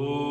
Oh.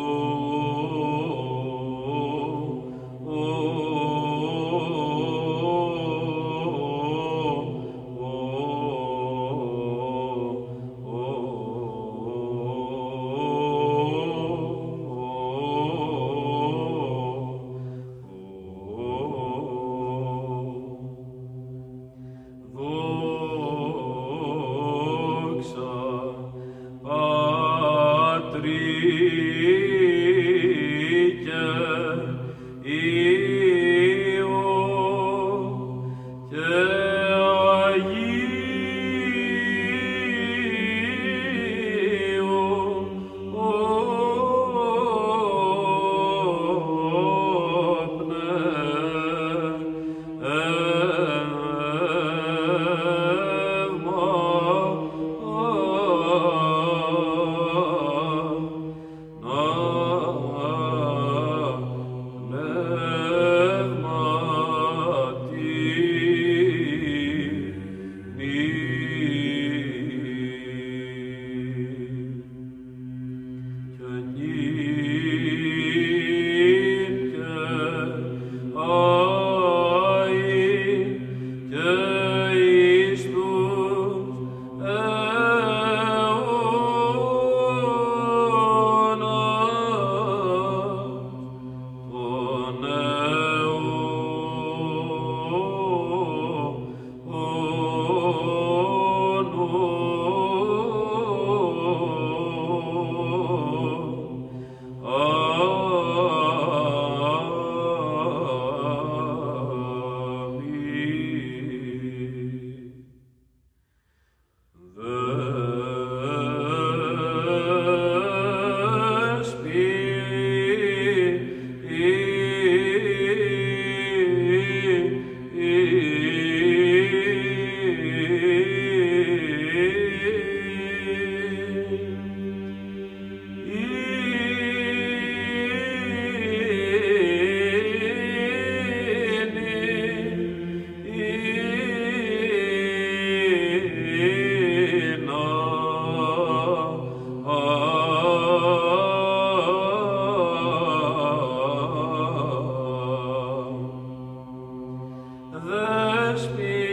The Spirit.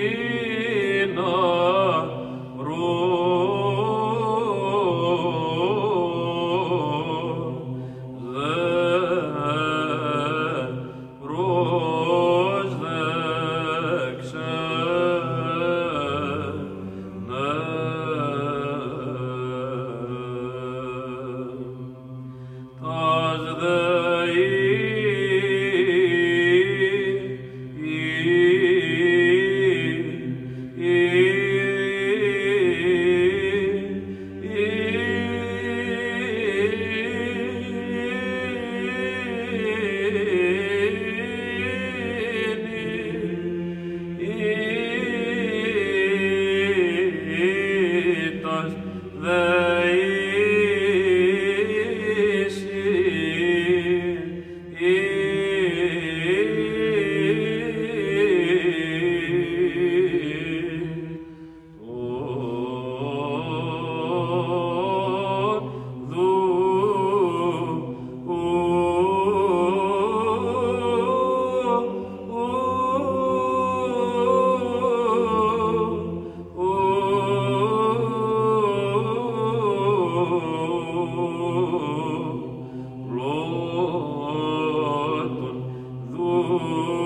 Oh.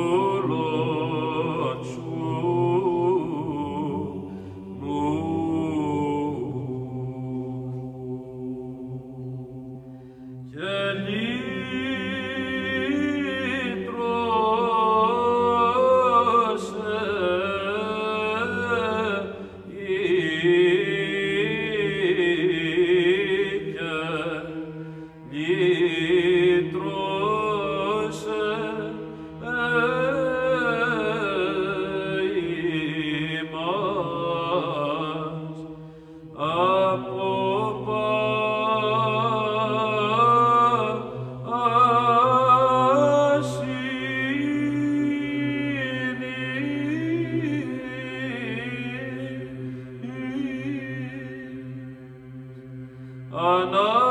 Another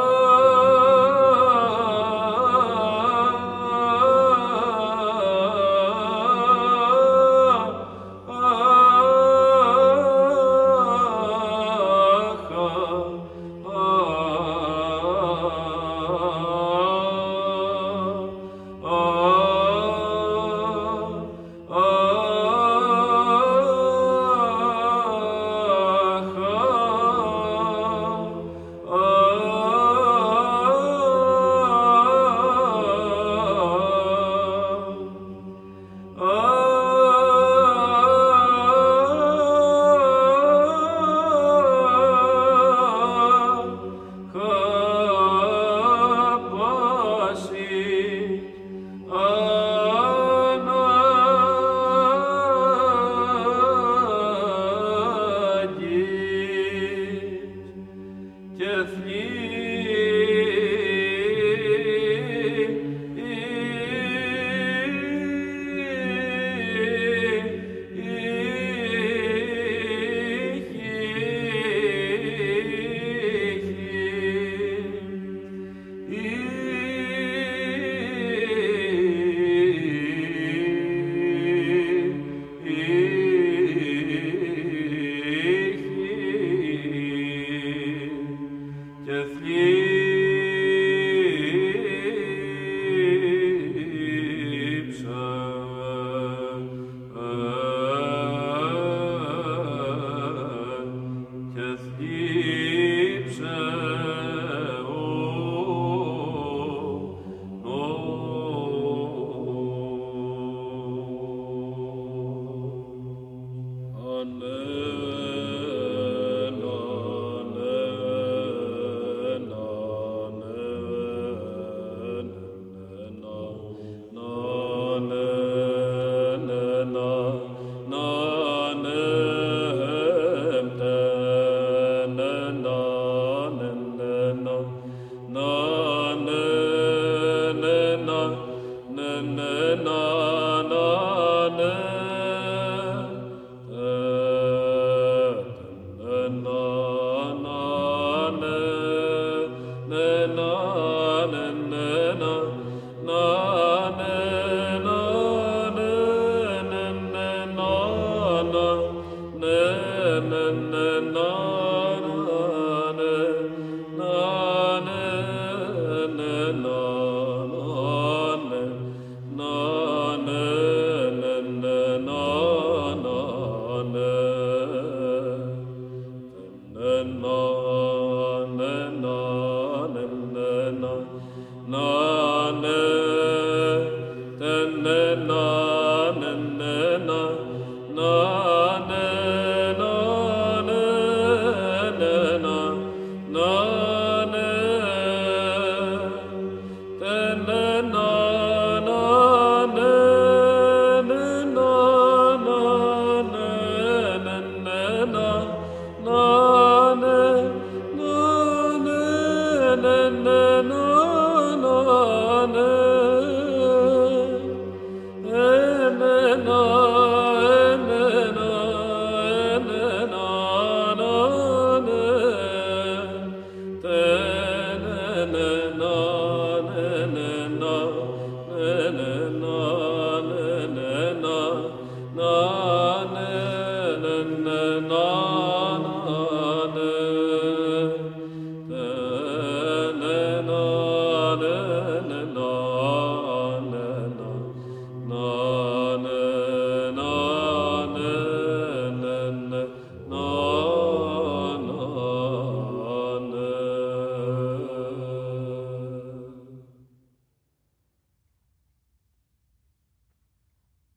na na Amen. na na na